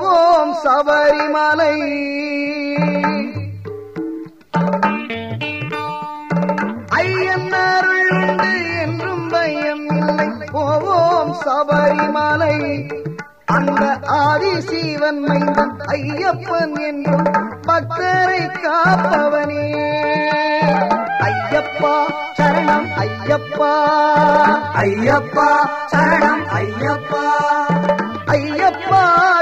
போவோம் சபரிமலை. ஐயன் அருள் உண்டு என்றும் பயம் இல்லை. போவோம் சபரிமலை. அந்த ஆதி சீவன் மைந்தன் ஐயப்பன் என்றும் பக்தரை காப்பவனே. ஐயப்பா சரணம் ஐயப்பா. ஐயப்பா சரணம் ஐயப்பா. ஐயப்பா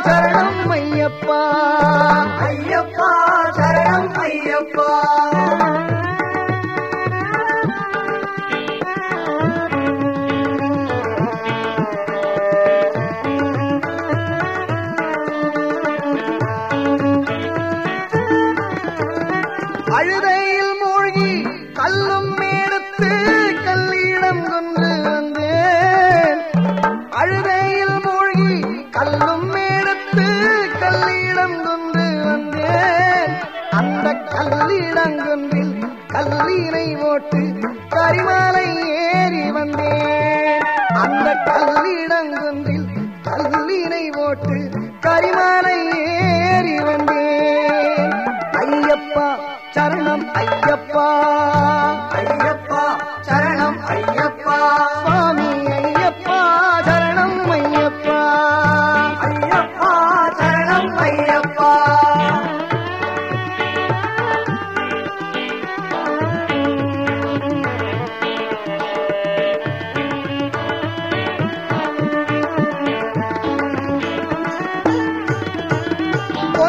அழுதையில் போட்டு கரிமலை ஏறி வந்தேன். அந்த கல்லிடங்குன்றில் கல்லினை போட்டு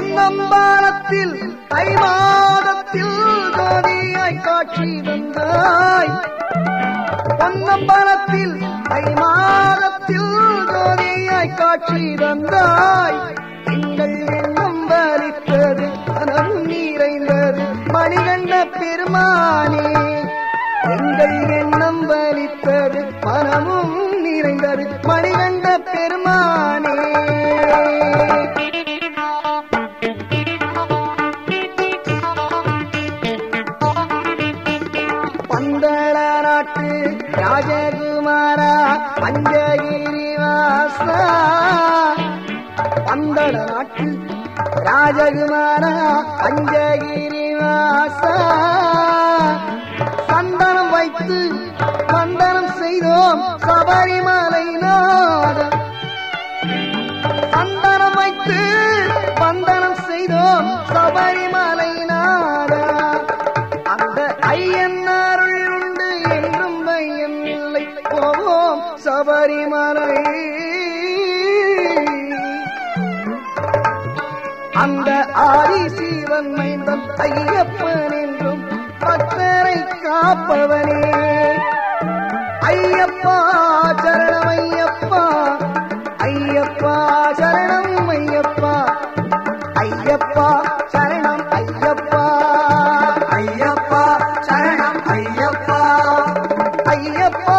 பொன்னம்பாரத்தில் தை மாதத்தில் ஜோதியாய் காட்சி வந்தாய் பொன்னம்பலத்தில் தை மாதத்தில் ஜோதியாய் காட்சி வந்தாய் எங்கள் எண்ணம் வரித்தது மனம் நிறைந்தது மணிகண்ட பெருமானே. எங்கள் எண்ணம் வலித்தது மனமும் நிறைந்தது மணி ராஜகுமாரா பஞ்சகிரிவாசா பந்தள நாட்டு ராஜகுமாரா பஞ்சகிரிவாசா சந்தனம் வைத்து வந்தனம் செய்தோம் சபரிமலை நாதம் சந்தனம் வைத்து வந்தனம் செய்தோம் சபரிமலை பரிமலை அந்த ஆதி சீவன் மைந்தன் ஐயப்பன் என்றும் பக்தரை காப்பவனே. ஐயப்பா சரணம் ஐயப்பா ஐயப்பா சரணம் ஐயப்பா ஐயப்பா சரணம் ஐயப்பா. ஐயப்பா சரணம் ஐயப்பா ஐயப்பா